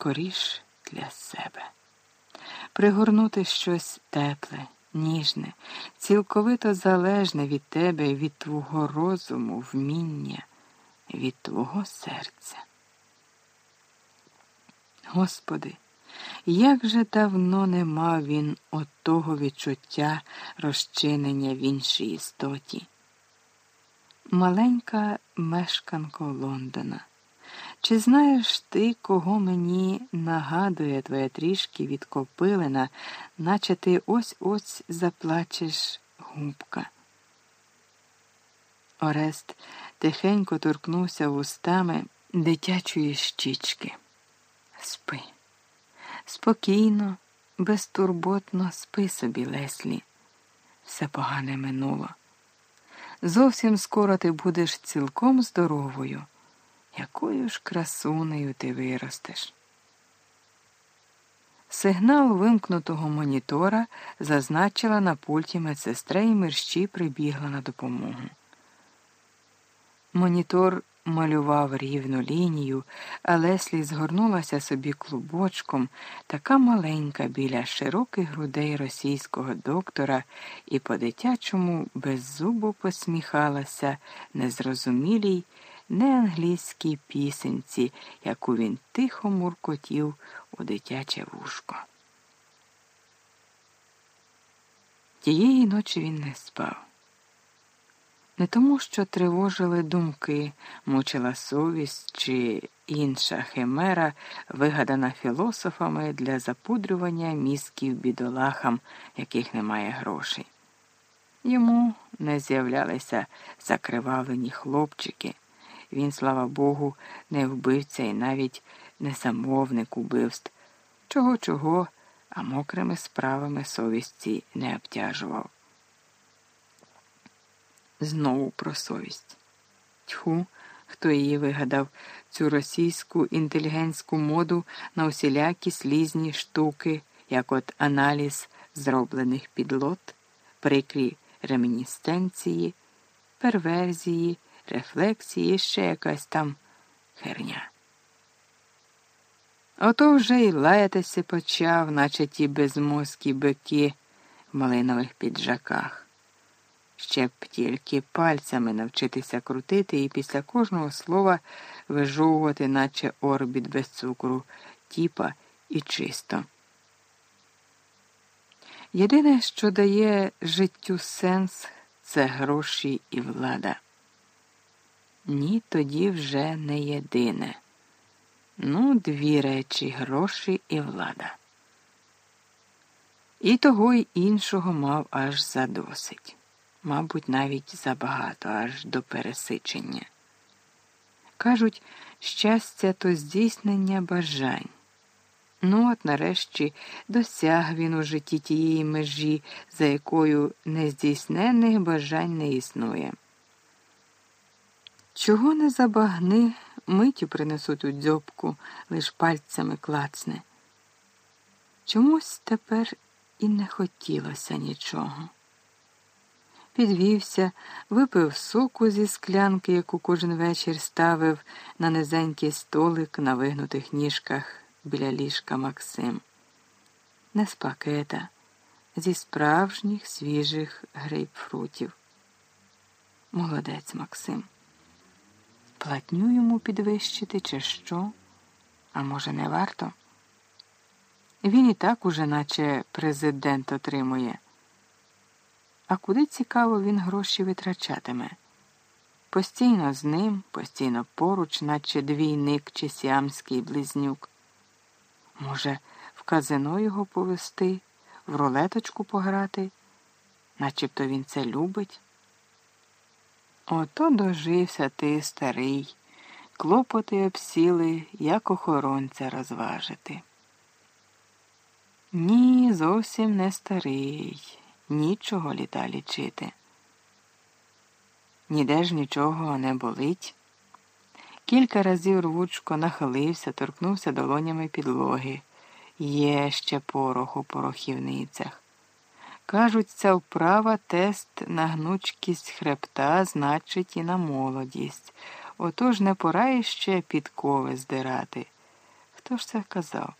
скоріш для себе, пригорнути щось тепле, ніжне, цілковито залежне від тебе, від твого розуму, вміння, від твого серця. Господи, як же давно не мав він отого відчуття розчинення в іншій істоті. Маленька мешканко Лондона. Чи знаєш ти, кого мені нагадує твоя трішки відкопилина, наче ти ось ось заплачеш губка? Орест тихенько торкнувся вустами дитячої щічки. Спи. Спокійно, безтурботно спи собі, Леслі. Все погане минуло. Зовсім скоро ти будеш цілком здоровою. Якою ж красунею ти виростеш? Сигнал вимкнутого монітора зазначила на пульті медсестра і мерщі прибігла на допомогу. Монітор малював рівну лінію, а Леслі згорнулася собі клубочком, така маленька біля широких грудей російського доктора, і по-дитячому беззубо посміхалася незрозумілій неанглійській пісенці, яку він тихо муркотів у дитяче вушко. Тієї ночі він не спав. Не тому, що тривожили думки, мучила совість чи інша химера, вигадана філософами для запудрювання мізків бідолахам, яких немає грошей. Йому не з'являлися закривавлені хлопчики. Він, слава Богу, не вбивця і навіть не замовник убивств, чого чого, а мокрими справами совісті не обтяжував. Знову про совість. Тьху, хто її вигадав, цю російську інтелігентську моду на усілякі слізні штуки, як от аналіз зроблених підлот, прикрі реміністенції, перверзії, рефлексії, ще якась там херня. Ото вже й лаятися почав, наче ті безмозкі бики в малинових піджаках. Ще б тільки пальцями навчитися крутити і після кожного слова вижовувати, наче орбіт без цукру, тіпа і чисто. Єдине, що дає життю сенс, це гроші і влада. Ні, тоді вже не єдине. Ну, дві речі гроші і влада. І того й іншого мав аж задосить мабуть, навіть забагато, аж до пересичення. Кажуть, щастя то здійснення бажань. Ну, от нарешті досяг він у житті тієї межі, за якою нездійсненних бажань не існує. Чого не забагни, миттю принесуть у дзьобку, лиш пальцями клацне. Чомусь тепер і не хотілося нічого підвівся, випив соку зі склянки, яку кожен вечір ставив на низенький столик на вигнутих ніжках біля ліжка Максим. Не з пакета, зі справжніх свіжих грейпфрутів. Молодець Максим. Платню йому підвищити, чи що? А може, не варто? Він і так уже, наче президент отримує. А куди цікаво він гроші витрачатиме? Постійно з ним, постійно поруч, наче двійник чи сіамський близнюк. Може, в казино його повести, в рулеточку пограти, начебто він це любить. Ото дожився ти, старий, клопоти обсіли, як охоронця розважити. Ні, зовсім не старий нічого літа лічити. Ніде ж нічого не болить. Кілька разів рвучко нахилився, торкнувся долонями підлоги. Є ще порох у порохівницях. Кажуть, ця вправа тест на гнучкість хребта, значить, і на молодість. Отож не пора іще підкови здирати. Хто ж це казав?